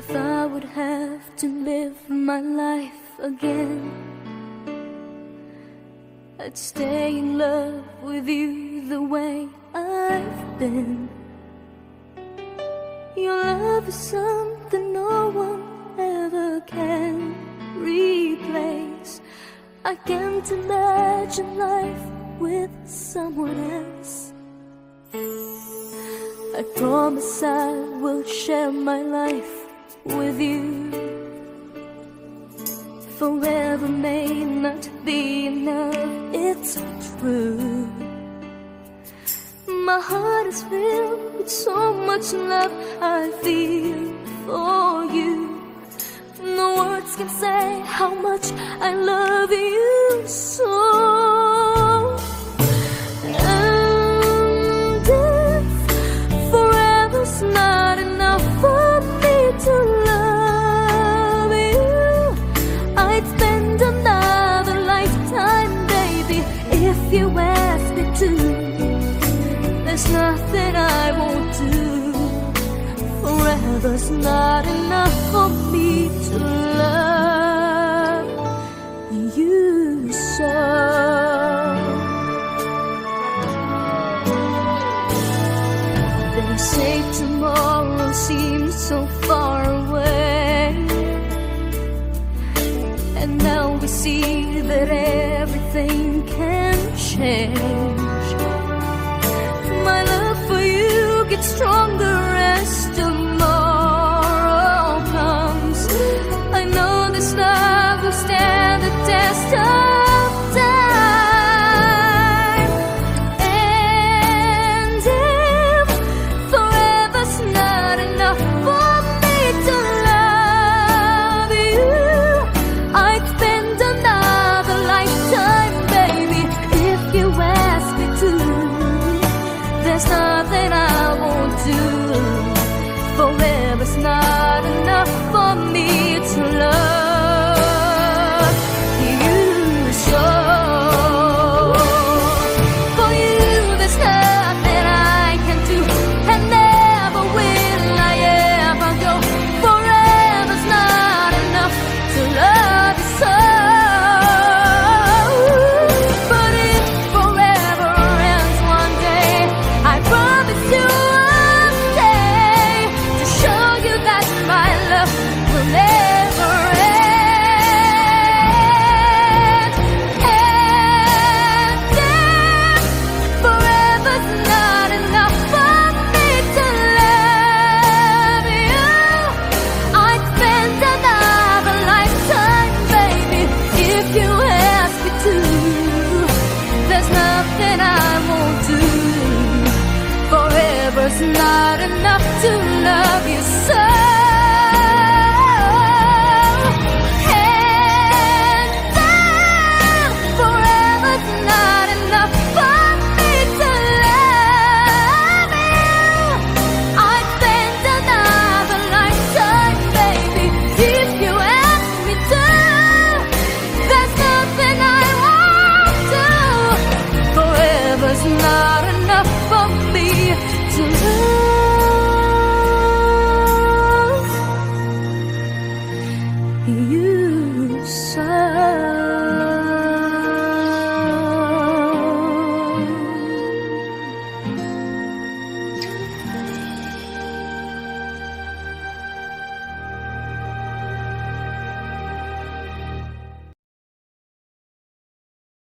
If I would have to live my life again, I'd stay in love with you the way I've been. Your love is something no one ever can replace. I can't imagine life with someone else. I promise I will share my life with you. Forever may not be enough, it's true. My heart is filled with so much love I feel for you. No words can say how much I love you so. Forever's not enough for me to love you so. They say tomorrow seems so far away. And now we see that everything can change. My love for you gets stronger do. Forever's not enough for me to love I won't do. Forever's not enough to love you